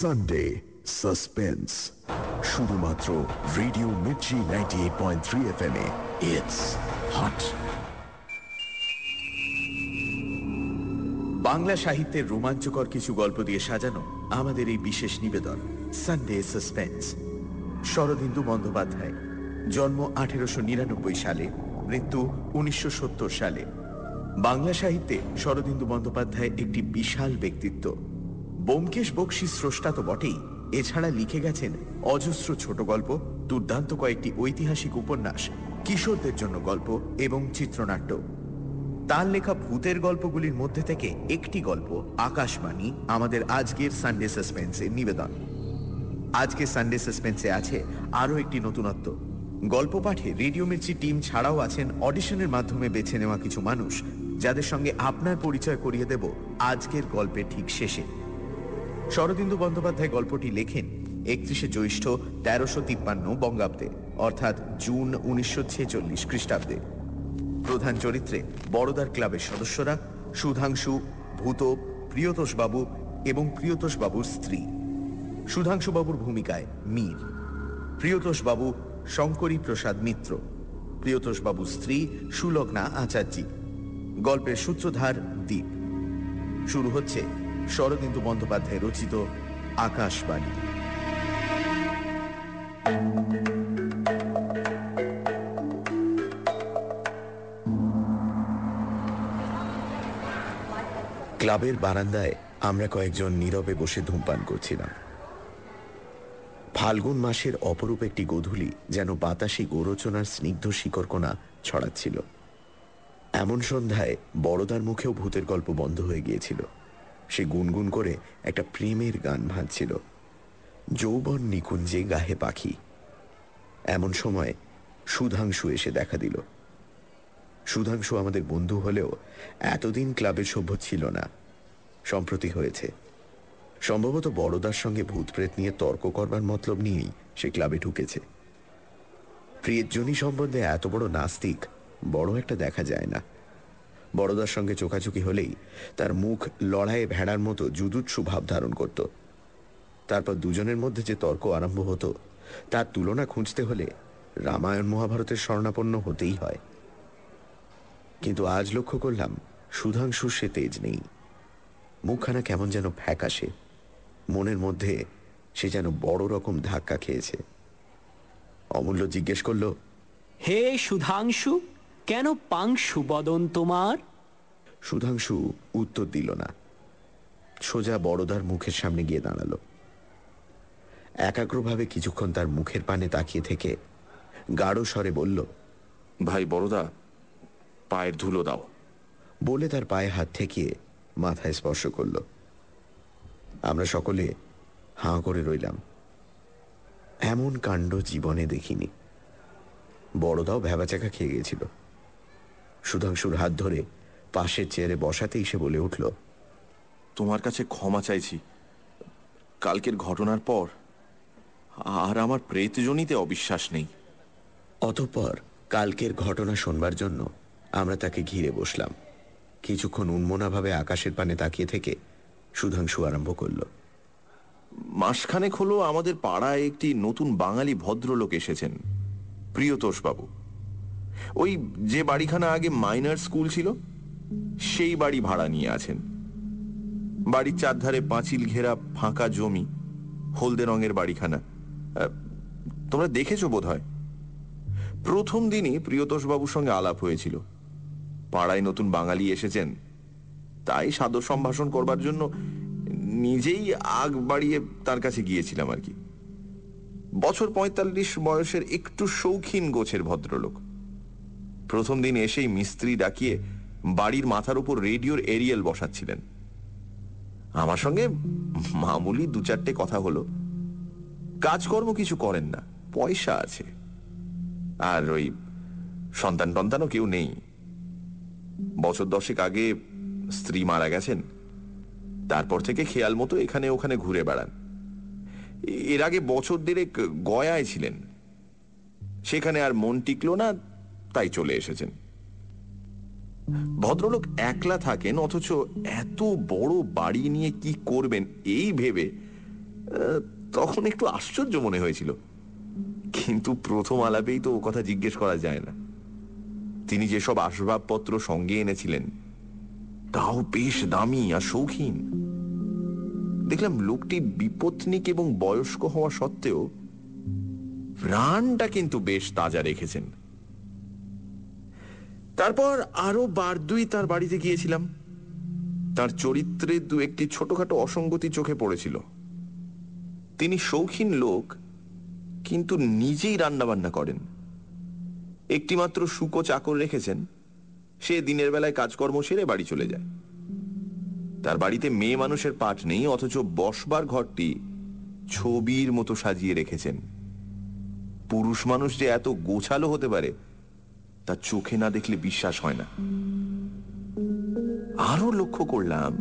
Sunday suspense শুধুমাত্র radio Mirchi ninety eight point three F M it's Bangla সাহিত্যের রোমাঞ্চকর কিছু গল্প দিয়ে সাজানো আমাদের এই বিশেষ নিবেদন সানডে সাসপেন্স শরদিন্দু বন্দ্যোপাধ্যায়, জন্ম আঠেরোশো নিরানব্বই সালে, মৃত্যু উনিশশো সত্তর সালে। বাংলা সাহিত্যে শরদিন্দু বন্দ্যোপাধ্যায় একটি বিশাল ব্যক্তিত্ব। বোমকেশ বক্সি স্রষ্টা তো বটেই। এছাড়া লিখে গেছেন অজস্র ছোট গল্প, দুর্দান্ত কয়েকটি ঐতিহাসিক উপন্যাস, কিশোরদের জন্য গল্প এবং চিত্রনাট্য। তার লেখা ভূতের গল্পগুলির মধ্যে থেকে একটি গল্প, আকাশবাণী, আমাদের আজকের সানডে সাসপেন্সের নিবেদন। আজকে সানডে সাসপেন্সে আছে আরও একটি নতুনত্ব। গল্প পাঠে রেডিও মির্চি টিম ছাড়াও আছেন অডিশনের মাধ্যমে বেছে নেওয়া কিছু মানুষ, যাদের সঙ্গে আপনার পরিচয় করিয়ে দেব আজকের গল্পের ঠিক শেষে। শরদিন্দু বন্দ্যোপাধ্যায় গল্পটি লেখেন একত্রিশে জ্যৈষ্ঠ তেরোশো তিপ্পান্ন বঙ্গাব্দে, অর্থাৎ জুন উনিশশো ছেচল্লিশ খ্রিস্টাব্দে। প্রধান চরিত্রে বড়দার ক্লাবের সদস্যরা সুধাংশু, ভূত প্রিয়তোষ বাবু এবং প্রিয়তোষ বাবুর স্ত্রী। সুধাংশু বাবুর ভূমিকায় মীর। প্রিয়তোষ বাবু শঙ্করী প্রসাদ মিত্র। প্রিয়তোষ বাবুর স্ত্রী সুলগ্না আচার্যী। গল্পের সূত্রধার দ্বীপ শুরু হচ্ছে শরদিন্দু বন্দ্যোপাধ্যায় রচিত আকাশবাণী। ক্লাবের বারান্দায় আমরা কয়েকজন নীরবে বসে ধূমপান করছিলাম। ফাল্গুন মাসের অপরূপ একটি গোধূলি যেন বাতাসে গোরচনার স্নিগ্ধ শিকরকণা ছড়াচ্ছিল। এমন সন্ধ্যায় বড়দার মুখেও ভূতের গল্প বন্ধ হয়ে গিয়েছিল। সে গুনগুন করে একটা প্রেমের গান ভাঁজছিল। যৌবন নিকুঞ্জে গাহে পাখি। এমন সময় সুধাংশু এসে দেখা দিল। সুধাংশু আমাদের বন্ধু হলেও এতদিন ক্লাবের সভ্য ছিল না। সম্প্রতি হয়েছে। সম্ভবত বড়দার সঙ্গে ভূতপ্রেত নিয়ে তর্ক করবার মতলব নিয়েই সে ক্লাবে ঢুকেছে। প্রিয়জনী সম্বন্ধে এত বড় নাস্তিক বড় একটা দেখা যায় না। বড়দার সঙ্গে চোখাচুকি হলেই তার মুখ লড়াইয়ে ভেড়ার মতো জুদুৎসু ভাব ধারণ করত। তারপর দুজনের মধ্যে যে তর্ক আরম্ভ হতো, তার তুলনা খুঁজতে হলে রামায়ণ মহাভারতের স্বর্ণাপন্ন হতেই হয়। কিন্তু আজ লক্ষ্য করলাম, সুধাংশু সে তেজ নেই। মুখখানা কেমন যেন ফ্যাকাশে। মনের মধ্যে সে যেন বড় রকম ধাক্কা খেয়েছে। অমূল্য জিজ্ঞেস করল, হে সুধাংশু! কেন পাংশু বদন তোমার? সুধাংশু উত্তর দিল না। সোজা বড়দার মুখের সামনে গিয়ে দাঁড়াল। একাগ্রভাবে কিছুক্ষণ তার মুখের পানে তাকিয়ে থেকে গাঢ় স্বরে বলল ভাই বড়দা পায়ের ধুলো দাও। বলে তার পায়ে হাত ঠেকিয়ে মাথায় স্পর্শ করল। আমরা সকলে হাঁ করে রইলাম। এমন কাণ্ড জীবনে দেখিনি। বড়দাও ভ্যাবাচাকা খেয়ে গেছিল সুধাংশুর হাত ধরে পাশের চেয়ারে বসাতেই সে বলে উঠল তোমার কাছে ক্ষমা চাইছি। কালকের ঘটনার পর আর আমার প্রেতজনিতে অবিশ্বাস নেই। অতঃপর কালকের ঘটনা শোনবার জন্য আমরা তাকে ঘিরে বসলাম। কিছুক্ষণ উন্মনাভাবে আকাশের পানে তাকিয়ে থেকে সুধাংশু আরম্ভ করল মাসখানেক হলো আমাদের পাড়ায় একটি নতুন বাঙালি ভদ্রলোক এসেছেন প্রিয়তোষবাবু। ওই যে বাড়িখানা আগে মাইনার স্কুল ছিল, সেই বাড়ি ভাড়া নিয়ে আছেন। বাড়ির চারধারে পাঁচিল ঘেরা ফাঁকা জমি, হলদে রঙের বাড়িখানা। তোমরা দেখেছ বোধ হয় প্রথম দিনই প্রিয়তোষবাবুর সঙ্গে আলাপ হয়েছিল। পাড়ায় নতুন বাঙালি এসেছেন। তাই সাদর সম্ভাষণ করবার জন্য নিজেই আগ বাড়িয়ে তার কাছে গিয়েছিলাম আর কি। বছর পঁয়তাল্লিশ বয়সের একটু শৌখিন গোছের ভদ্রলোক। প্রথম দিন এসেই মিস্ত্রি ডাকিয়ে বাড়ির মাথার উপর রেডিওর এরিয়াল বসাচ্ছিলেন। আমার সঙ্গে মামুলি দু চারটে কথা হলো। কাজকর্ম কিছু করেন না, পয়সা আছে। আর ওই সন্তান টন্তানও কেউ নেই। বছর দশেক আগে স্ত্রী মারা গেছেন। তারপর থেকে খেয়াল মতো এখানে ওখানে ঘুরে বেড়ান। এর আগে বছর দেড়েক গয়ায় ছিলেন। সেখানে আর মন টিকলো না তাই চলে এসেছেন। ভদ্রলোক একলা থাকেন, অথচ এত বড় বাড়ি নিয়ে কি করবেন এই ভেবে তখন একটু আশ্চর্য মনে হয়েছিল। কিন্তু প্রথম আলাপেই তো ও কথা জিজ্ঞেস করা যায় না। তিনি যেসব আসবাবপত্র সঙ্গে এনেছিলেন, তাও বেশ দামি আর শৌখিন। দেখলাম লোকটি বিপত্নিক এবং বয়স্ক হওয়া সত্ত্বেও, প্রাণটা কিন্তু বেশ তাজা রেখেছেন। তারপর আরও বার দুই তার বাড়িতে গিয়েছিলাম। তার চরিত্রে দু একটি ছোটখাটো অসঙ্গতি চোখে পড়েছিল। তিনি শৌখিন লোক, কিন্তু নিজেই রান্নাবান্না করেন। একটিমাত্র শুকো চাকর রেখেছেন, সে দিনের বেলায় কাজকর্ম সেরে বাড়ি চলে যায়। তার বাড়িতে মেয়ে মানুষের পাঠ নেই, অথচ বসবার ঘরটি ছবির মতো সাজিয়ে রেখেছেন। পুরুষ মানুষ যে এত গোছালো হতে পারে তা চোখে না দেখলে বিশ্বাস হয় না। আরও লক্ষ্য করলাম,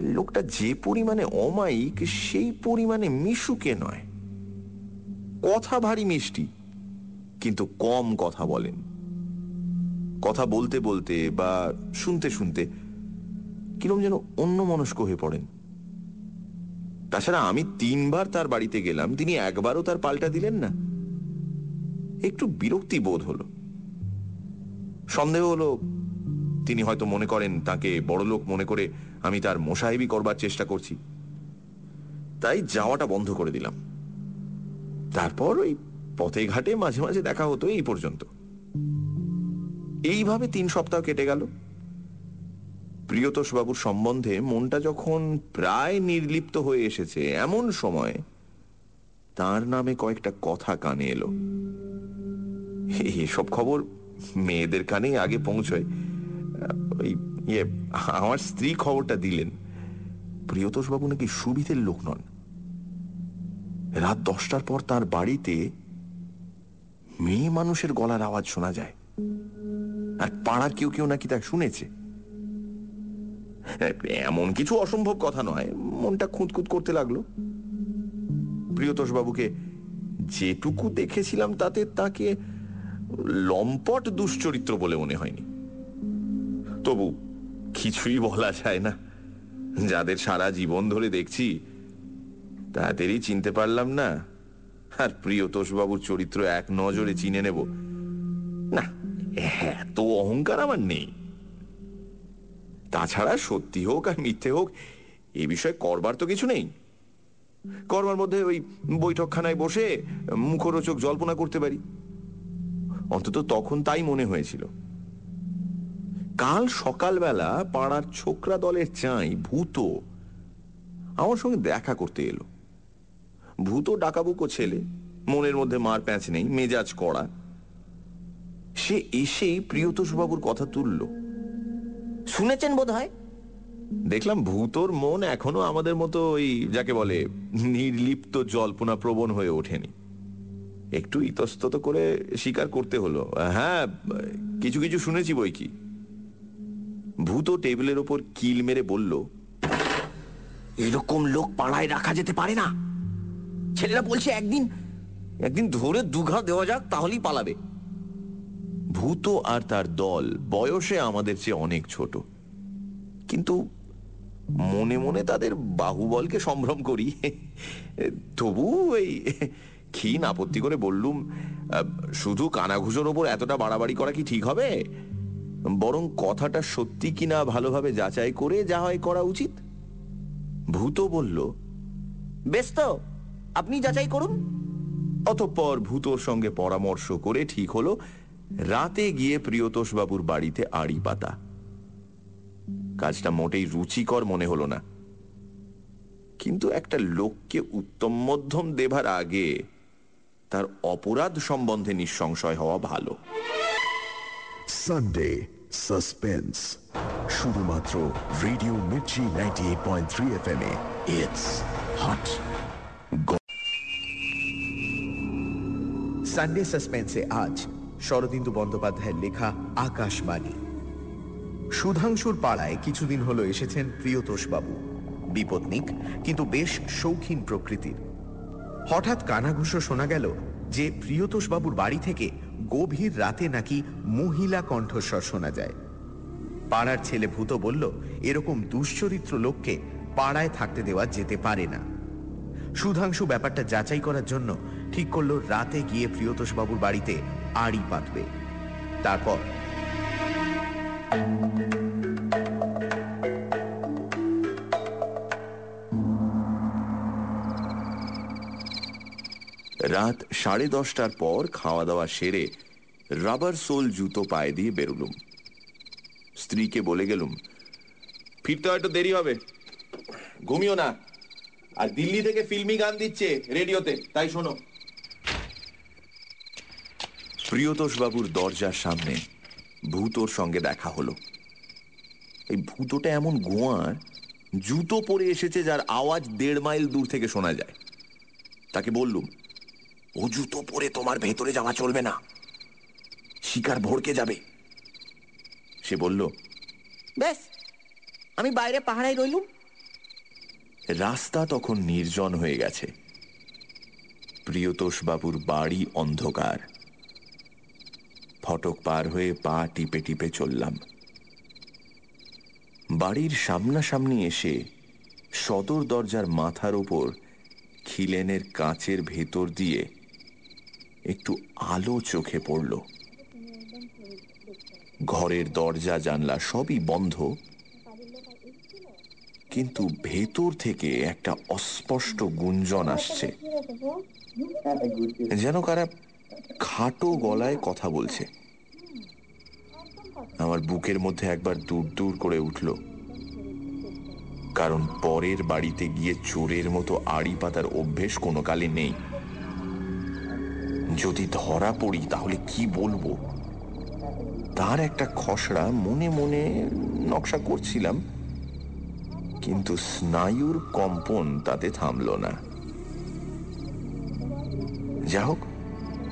লোকটা যে পরিমাণে অমায়িক, সেই পরিমাণে মিশুকে নয়। কথা ভারী মিষ্টি, কিন্তু কম কথা বলেন। কথা বলতে বলতে বা শুনতে শুনতে কিরম যেন অন্য মনস্ক হয়ে পড়েন। তাছাড়া আমি তিনবার তার বাড়িতে গেলাম, তিনি একবারও তার পাল্টা দিলেন না। একটু বিরক্তি বোধ হলো। সন্দেহ হলো তিনি হয়তো মনে করেন তাকে বড়লোক মনে করে আমি তার মোসাহেবি করবার চেষ্টা করছি। তাই যাওয়াটা বন্ধ করে দিলাম। তারপর ওই পথে ঘাটে মাঝে মাঝে দেখা হতো এই পর্যন্ত। এইভাবে তিন সপ্তাহ কেটে গেল। প্রিয়তোষবাবুর সম্বন্ধে মনটা যখন প্রায় নির্লিপ্ত হয়ে এসেছে এমন সময় তার নামে কয়েকটা কথা কানে এলো। এসব খবর মেয়েদের কানেই আগে পৌঁছয়। ওই ইয়ে আমার স্ত্রী খবরটা দিলেন। প্রিয়তোষ বাবু নাকি সুবিধের লোক নন। রাত দশটার পর তার বাড়িতে মেয়ে মানুষের গলার আওয়াজ শোনা যায়। আর পাড়ার কেউ কেউ নাকি তা শুনেছে। এমন কিছু অসম্ভব কথা নয়, মনটা খুঁতখুত করতে লাগল। প্রিয়তোষ বাবুকে যেটুকু দেখেছিলাম, তাতে তাকে লম্পট দুশ্চরিত্র বলে মনে হয়নি। তবু কিছুই বলা যায় না। যাদের সারা জীবন ধরে দেখছি, তাদেরই চিনতে পারলাম না। আর প্রিয়তোষ বাবুর চরিত্র এক নজরে চিনে নেব। না, এত অহংকার আমার নেই। তাছাড়া সত্যি হোক আর মিথ্যে হোক, এ বিষয়ে করবার তো কিছু নেই। করবার মধ্যে ওই বৈঠকখানায় বসে মুখরোচক জল্পনা করতে পারি। অন্তত তখন তাই মনে হয়েছিল। কাল সকালবেলা পাড়ার ছোকরা দলের চাই ভূত আমার সঙ্গে দেখা করতে এলো। ভূত, ডাকাবুকো ছেলে, মনের মধ্যে মার প্যাঁচ নেই, মেজাজ কড়া। সে এসেই প্রিয়তোষ বাবুর কথা তুলল। শুনেছেন বোধ হয় দেখলাম ভূতর মন এখনও আমাদের মতো ওই, যাকে বলে, নির্লিপ্ত জল্পনা প্রবণ হয়ে ওঠেনি। একটু ইতস্তত করে স্বীকার করতে হলো। হ্যাঁ কিছু কিছু শুনেছি বই কি। ভূত টেবিলের ওপর কিল মেরে বলল এরকম লোক পাড়ায় রাখা যেতে পারে না। ছেলেরা বলছে একদিন একদিন ধরে দুঘা দেওয়া যাক তাহলেই পালাবে। ভূত আর তার দল বয়সে আমাদের চেয়ে অনেক ছোট। কিন্তু মনে মনে তাদের বাহুবলকে সম্ভ্রম করি। তবু এই ক্ষীণ আপত্তি করে বললুম শুধু কানাঘুষোর ওপর এতটা বাড়াবাড়ি করা কি ঠিক হবে? বরং কথাটা সত্যি কিনা ভালোভাবে যাচাই করে যা হয় করা উচিত? ভূত বলল, বেশ তো, আপনি যাচাই করুন। অতঃপর ভূতোর সঙ্গে পরামর্শ করে ঠিক হলো, রাতে গিয়ে প্রিয়তোষ বাবুর বাড়িতে আড়ি পাতা। কাজটা মোটেই রুচিকর মনে হলো না। কিন্তু একটা লোককে উত্তম মধ্যম দেবার আগে তার অপরাধ সম্বন্ধে নিঃসংশয় হওয়া ভালো। সানডে সাসপেন্স শুধুমাত্র radio Mirchi ninety eight point three F M A it's hot Sunday সাসপেন্সে আজ শরদিন্দু বন্দ্যোপাধ্যায়ের লেখা আকাশবাণী। সুধাংশুর পাড়ায় কিছুদিন হলো এসেছেন প্রিয়তোষবাবু। বিপত্নিক কিন্তু বেশ শৌখিন প্রকৃতির। হঠাৎ কানাঘুষো শোনা গেল যে প্রিয়তোষ বাবুর বাড়ি থেকে গভীর রাতে নাকি মহিলা কণ্ঠস্বর শোনা যায়। পাড়ার ছেলে ভূত বলল, এরকম দুশ্চরিত্র লোককে পাড়ায় থাকতে দেওয়া যেতে পারে না। সুধাংশু ব্যাপারটা যাচাই করার জন্য ঠিক করল, রাতে গিয়ে প্রিয়তোষ বাবুর বাড়িতে আড়ি পাতবে। তারপর রাত সাড়ে দশটার পর খাওয়া দাওয়া সেরে রাবার সোল জুতো পায়ে দিয়ে বেরোলুম। স্ত্রীকে বলে গেলুম, ফিরতে হয়তো দেরি হবে। ঘুমিও না। আর দিল্লি থেকে ফিল্মি গান দিচ্ছে রেডিওতে, তাই শোনো। প্রিয়তোষ বাবুর দরজার সামনে ভূতোর সঙ্গে দেখা হলো। এই ভূতোটা এমন গোয়ার, জুতো পরে এসেছে যার আওয়াজ দেড় মাইল দূর থেকে শোনা যায়। তাকে বললুম ও জুতো পরে তোমার ভেতরে যাওয়া চলবে না। শিকার ভড়কে যাবে। সে বলল ব্যাস আমি বাইরে পাহাড়ায় রইলুম। রাস্তা তখন নির্জন হয়ে গেছে। প্রিয়তোষ বাবুর বাড়ি অন্ধকার। ফটক পার হয়ে পা টিপে টিপে চললাম। বাড়ির সামনাসামনি এসে সদর দরজার মাথার উপর খিলেনের কাঁচের ভেতর দিয়ে একটু আলো চোখে পড়ল। ঘরের দরজা, জানলা সবই বন্ধ। কিন্তু ভেতর থেকে একটা অস্পষ্ট গুঞ্জন আসছে। যেন কারা খাটো গলায় কথা বলছে। আমার বুকের মধ্যে একবার দূর দূর করে উঠল। কারণ পরের বাড়িতে গিয়ে চোরের মতো আড়ি পাতার অভ্যেস কোনো কালে নেই। যদি ধরা পড়ি, তাহলে কি বলব? তার একটা খসড়া মনে মনে নকশা করছিলাম, কিন্তু স্নায়ুর কম্পন তাতে থামল না। যা হোক,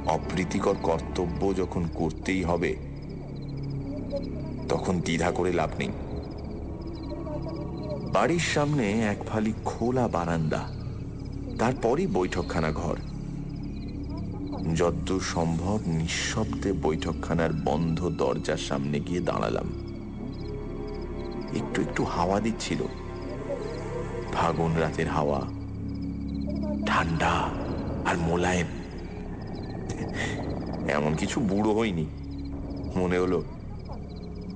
অপ্রীতিকর কর্তব্য যখন করতেই হবে, তখন দ্বিধা করে লাভ নেই। বাড়ির সামনে এক ফালি খোলা বারান্দা, তারপরই বৈঠকখানা ঘর। যদ্দূর সম্ভব নিঃশব্দে বৈঠকখানার বন্ধ দরজার সামনে গিয়ে দাঁড়ালাম। একটু একটু হাওয়া দিচ্ছিল। ফাগুন রাতের হাওয়া, ঠান্ডা আর মোলায়েম। এমন কিছু বুড়ো হয়নি মনে হলো,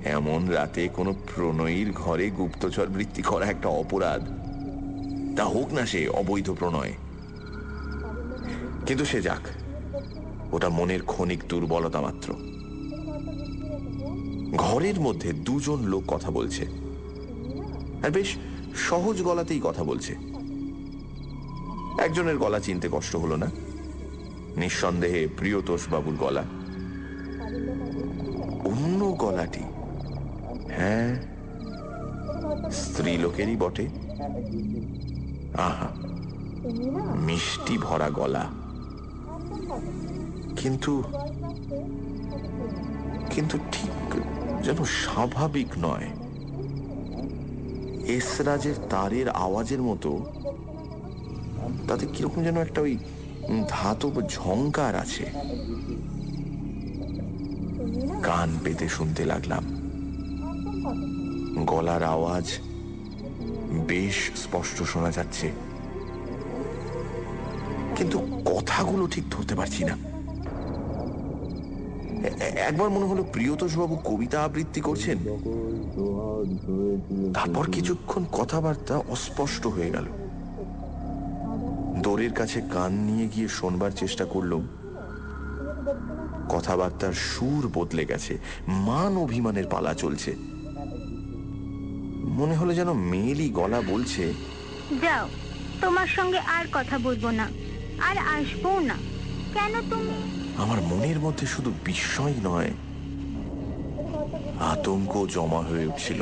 এমন রাতে কোনো প্রণয়ীর ঘরে গুপ্তচর বৃত্তি করা একটা অপরাধ। তা হোক না সে অবৈধ প্রণয়। কিন্তু সে যাক। ওটা মনের ক্ষণিক দুর্বলতা মাত্র। ঘরের মধ্যে দুজন লোক কথা বলছে। আর বেশ সহজ গলাতেই কথা বলছে। একজনের গলা চিনতে কষ্ট হলো না। নিঃসন্দেহে বাবুর গলা। অন্য গলাটি। হ্যাঁ স্ত্রী লোকেরই বটে। আহা, মিষ্টি ভরা গলা। কিন্তু কিন্তু ঠিক যেন স্বাভাবিক নয়। এসরাজের তারের আওয়াজের মতো, তাতে কীরকম যেন একটা ওই ধাতব ঝঙ্কার আছে। কান পেতে শুনতে লাগলাম। গলার আওয়াজ বেশ স্পষ্ট শোনা যাচ্ছে। কিন্তু কথাগুলো ঠিক ধরতে পারছি না। একবার মনে হলো প্রিয়তোষবাবু কবিতা আবৃত্তি করছেন। তারপর কিছুক্ষণ কথাবার্তা অস্পষ্ট হয়ে গেল। দোরের কাছে কান নিয়ে গিয়ে শোনবার চেষ্টা করলাম কথাবার্তার সুর বদলে গেছে, মান অভিমানের পালা চলছে। মনে হলো যেন মেয়েলি গলা বলছে, যাও, তোমার সঙ্গে আর কথা বলব না, আর আসব না। কেন তুমি আমার মনের মধ্যে শুধু বিস্ময় নয়, আতঙ্ক জমা হয়ে উঠছিল।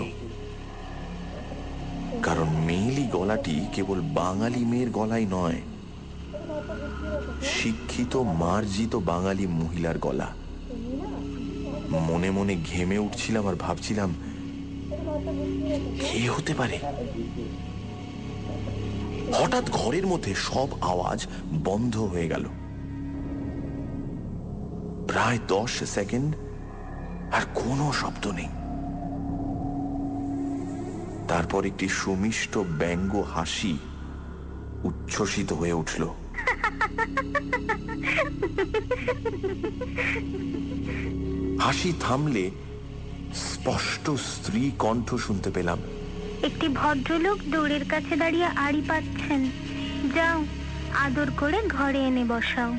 কারণ মেয়েলি গলাটি কেবল বাঙালি মেয়ের গলায় নয়, শিক্ষিত, মার্জিত বাঙালি মহিলার গলা। মনে মনে ঘেমে উঠছিলাম আর ভাবছিলাম, কে হতে পারে? হঠাৎ ঘরের মধ্যে সব আওয়াজ বন্ধ হয়ে গেল। প্রায় দশ সেকেন্ড আর কোনো শব্দ নেই। তারপর একটি সুমিষ্ট ব্যঙ্গ হাসি উচ্ছ্বসিত হয়ে উঠল। হাসি থামলে স্পষ্ট স্ত্রী কণ্ঠ শুনতে পেলাম। একটি ভদ্রলোক দৌড়ের কাছে দাঁড়িয়ে আড়ি পাচ্ছেন। যাও আদর করে ঘরে এনে বসাও।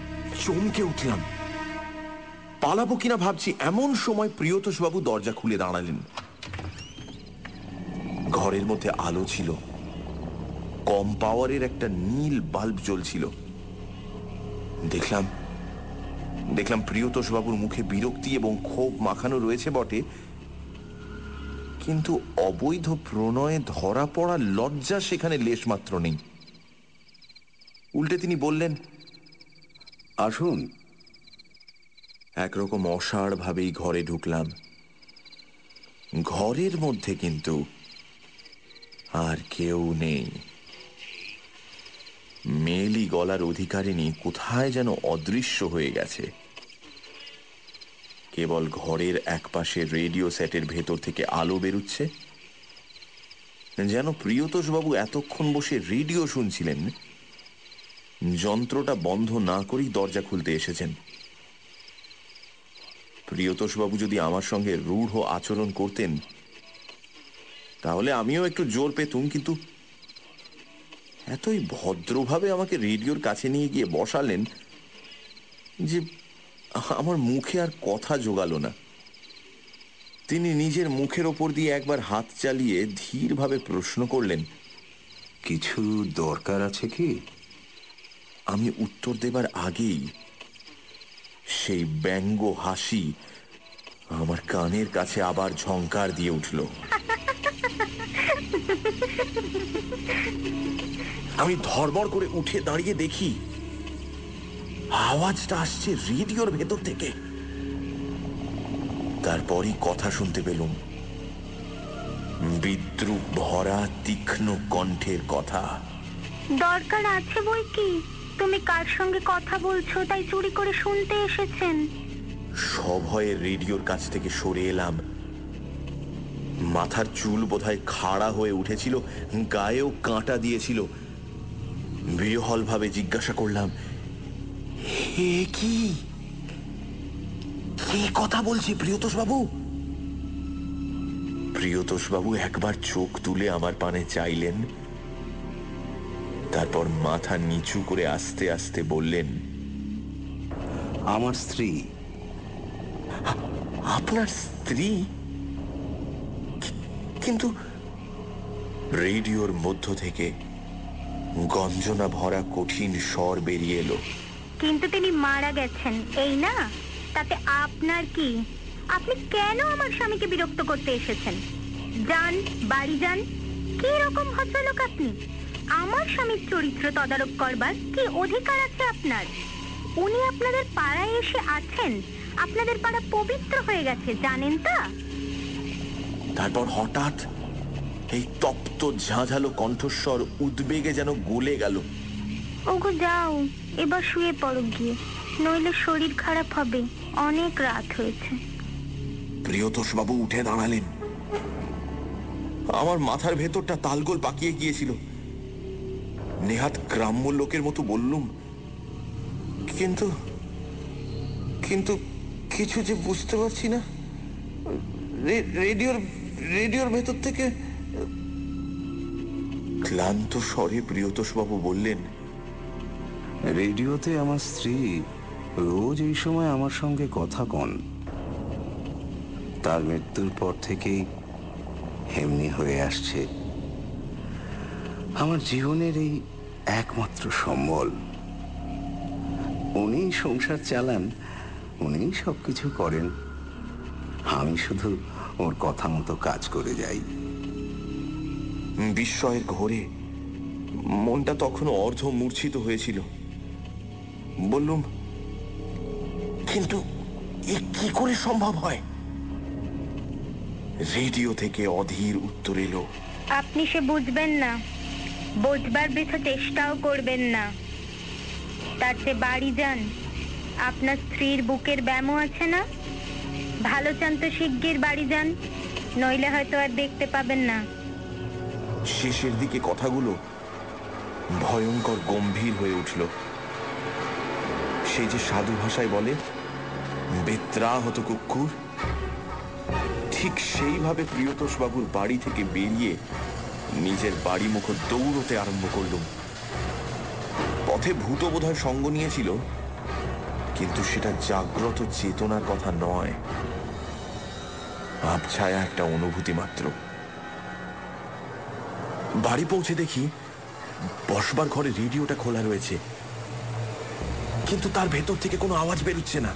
চমকে উঠলাম। পালাবো কিনা ভাবছি, এমন সময় প্রিয়তোষ বাবু দরজা খুলে দাঁড়ালেন। ঘরের মধ্যে আলো ছিল। কম পাওয়ারের একটা নীল বাল্ব জ্বলছিল। দেখলাম দেখলাম প্রিয়তোষ বাবুর মুখে বিরক্তি এবং ক্ষোভ মাখানো রয়েছে বটে। কিন্তু অবৈধ প্রণয়ে ধরা পড়া লজ্জা সেখানে লেশমাত্র নেই। উল্টে তিনি বললেন, আসুন একরকম অসাড় ভাবেই ঘরে ঢুকলাম। ঘরের মধ্যে কিন্তু আর কেউ নেই। মেলি গলার অধিকারিণী কোথায় যেন অদৃশ্য হয়ে গেছে। কেবল ঘরের একপাশে রেডিও সেটের ভেতর থেকে আলো বেরুচ্ছে। যেন প্রিয়তোষবাবু এতক্ষণ বসে রেডিও শুনছিলেন। যন্ত্রটা বন্ধ না করেই দরজা খুলতে এসেছেন। প্রিয়তোষবাবু যদি আমার সঙ্গে রূঢ় আচরণ করতেন, তাহলে আমিও একটু জোর পেতুম, কিন্তু এতই ভদ্রভাবে আমাকে রেডিওর কাছে নিয়ে গিয়ে বসালেন যে আমার মুখে আর কথা জোগালো না। তিনি নিজের মুখের ওপর দিয়ে একবার হাত চালিয়ে ধীরভাবে প্রশ্ন করলেন, কিছু দরকার আছে কি? আমি উত্তর দেবার আগেই সেই ব্যঙ্গ হাসি আমার কানের কাছে আবার ঝংকার দিয়ে উঠল। আমি ধর্মর করে উঠে দাঁড়িয়ে দেখি, আওয়াজটা আসছে রেডিওর ভেতর থেকে। তারপরই কথা শুনতে পেলুম, বিদ্রুপ ভরা তীক্ষ্ণ কণ্ঠের কথা। দরকার আছে বই কি? তুমি কার সঙ্গে কথা বলছো তাই চুরি করে শুনতে এসেছেন? সভয়ে রেডিওর কাছ থেকে সরে এলাম। মাথার চুল বোধহয় খাড়া হয়ে উঠেছিল, গায়েও কাঁটা দিয়েছিল। বিহল ভাবে জিজ্ঞাসা করলাম, হে কি? কে কথা বলছি প্রিয়তোষ বাবু প্রিয়তোষ বাবু একবার চোখ তুলে আমার পানে চাইলেন তারপর মাথা নিচু করে আস্তে আস্তে বললেন আমার স্ত্রী। আপনার স্ত্রী? কিন্তু রেডিওর মধ্য থেকে গঞ্জনা ভরা কঠিন স্বর বেরিয়ে এলো। কিন্তু তিনি মারা গেছেন এই না? তাতে আপনার কি? আপনি কেন আমার স্বামীকে বিরক্ত করতে এসেছেন? যান বাড়ি যান। কি রকম ভদ্রলোক আপনি? আমার স্বামীর চরিত্র তদারক করবার কি অধিকার আছে আপনার? উনি আপনাদের পাড়ায় এসে আছেন। আপনাদের পাড়া পবিত্র হয়ে গেছে জানেন তা? তারপর হঠাৎ এই তপ্ত ঝাঁঝালো কণ্ঠস্বর উদ্বেগে যেন গলে গেল। ওগো যাও এবার শুয়ে পড়ো গিয়ে। নইলে শরীর খারাপ হবে অনেক রাত হয়েছে। প্রিয়তোষ বাবু উঠে দাঁড়ালেন। আমার মাথার ভেতরটা তালগোল পাকিয়ে গিয়েছিল। নেহাত গ্রাম্য লোকের মতো বললুম। কিন্তু কিন্তু কিছু যে বুঝতে পারছি না। রেডিওর রেডিওর ভেতর থেকে ক্লান্ত স্বরে প্রিয়তোষবাবু বললেন, রেডিওতে আমার স্ত্রী রোজ এই সময় আমার সঙ্গে কথা কন। তার মৃত্যুর পর থেকেই এমনি হয়ে আসছে। আমার জীবনের এই একমাত্র সম্বল। উনি সংসার চালান উনি সব কিছু করেন। আমি শুধু ওর কথা মতো কাজ করে যাই। বিস্ময়ের ঘোরে মনটা তখন অর্ধ মূর্ছিত হয়েছিল। বললুম কিন্তু এ কি করে সম্ভব হয়? রেডিও থেকে অধীর উত্তর এলো। আপনি সে বুঝবেন না। বুঝবার বৃথা চেষ্টাও করবেন না। তার চেয়ে বাড়ি যান। আপনার স্ত্রীর বুকের ব্যামো আছে না। ভালো চান তো শিগগির বাড়ি যান, নইলে হয়তো আর দেখতে পাবেন না। শেষের দিকে কথাগুলো ভয়ঙ্কর, গম্ভীর হয়ে উঠল। সেই যে সাধু ভাষায় বলে বেত্রা হত কুকুর, ঠিক সেইভাবে প্রিয়তোষবাবুর বাড়ি থেকে বেরিয়ে নিজের বাড়ি মুখ দৌড়তে আরম্ভ করলুম পথে ভূত বোধহয় সঙ্গ নিয়েছিল, কিন্তু সেটা জাগ্রত চেতনার কথা নয়। আবছায়া একটা অনুভূতি মাত্র। বাড়ি পৌঁছে দেখি, বসবার ঘরে রেডিওটা খোলা রয়েছে। কিন্তু তার ভেতর থেকে কোনো আওয়াজ বেরোচ্ছে না।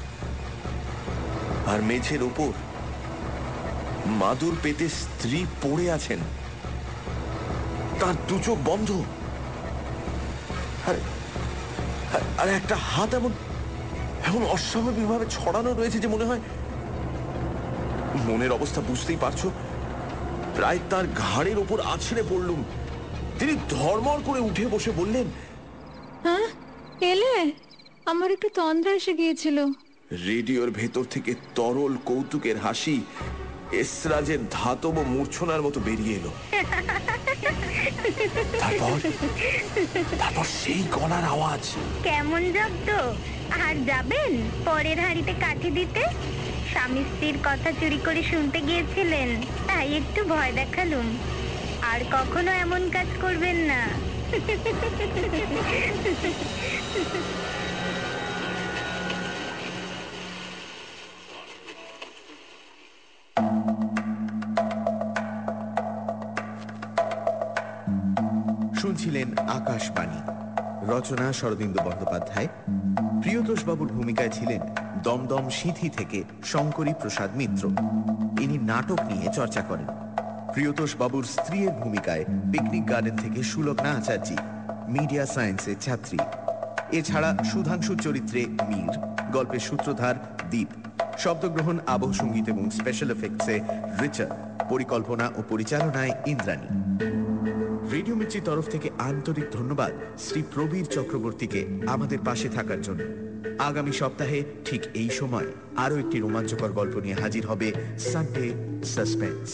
আর মেঝের ওপর মাদুর পেতে স্ত্রী পড়ে আছেন। তার দু চোখ বন্ধ। আর- একটা হাত এমন এমন অস্বাভাবিকভাবে ছড়ানো রয়েছে যে মনে হয় মনের অবস্থা বুঝতেই পারছ প্রায় তার ঘাড়ের ওপর আছড়ে পড়লুম। তিনি ধর্মর করে উঠে বসে বললেন হ্যাঁ এলে? আমার একটু তন্দ্রা এসে গিয়েছিল। রেডিওর ভেতর থেকে তরল কৌতুকের হাসি এসরাজের ধাতব মূর্ছনার মতো বেরিয়ে এলো। তারপর? তারপর সেই গলার আওয়াজ। কেমন জব্দ? আর যাবেন পরের হাঁড়িতে কাঠি দিতে? স্বামী স্ত্রীর কথা চুরি করে শুনতে গিয়েছিলেন, তাই একটু ভয় দেখালুম। আর কখনো এমন কাজ করবেন না। শুনছিলেন আকাশবাণী। রচনা শরদিন্দু বন্দ্যোপাধ্যায়। প্রিয়তোষ বাবুর ভূমিকায় ছিলেন দমদম সিথি থেকে শঙ্করী প্রসাদ মিত্র। ইনি নাটক নিয়ে চর্চা করেন। প্রিয়তোষ বাবুর স্ত্রীর ভূমিকায় পিকনিক গার্ডেন থেকে সুলগ্না আচার্যি মিডিয়া সায়েন্সের ছাত্রী। এছাড়া সুধাংশু চরিত্রে মীর, গল্পের সূত্রধার দ্বীপ শব্দগ্রহণ, আবহ সংগীত এবং স্পেশাল এফেক্টসে রিচার্ড, পরিকল্পনা ও পরিচালনায় ইন্দ্রাণী। রেডিও মির্চির তরফ থেকে আন্তরিক ধন্যবাদ শ্রী প্রবীর চক্রবর্তীকে আমাদের পাশে থাকার জন্য। আগামী সপ্তাহে ঠিক এই সময় আরও একটি রোমাঞ্চকর গল্প নিয়ে হাজির হবে সানডে সাসপেন্স